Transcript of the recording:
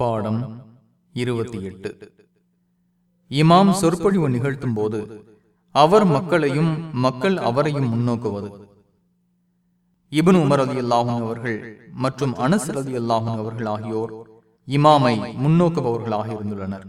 பாடம் இருபத்தி எட்டு. இமாம் சொற்பொழிவு நிகழ்த்தும் போது அவர் மக்களையும் மக்கள் அவரையும் முன்னோக்குவது. இபன் உமர் அலி அல்லாஹும் அவர்கள் மற்றும் அனஸ் அலி அல்லாஹும் அவர்கள் ஆகியோர் இமாமை முன்னோக்குபவர்களாக இருந்துள்ளனர்.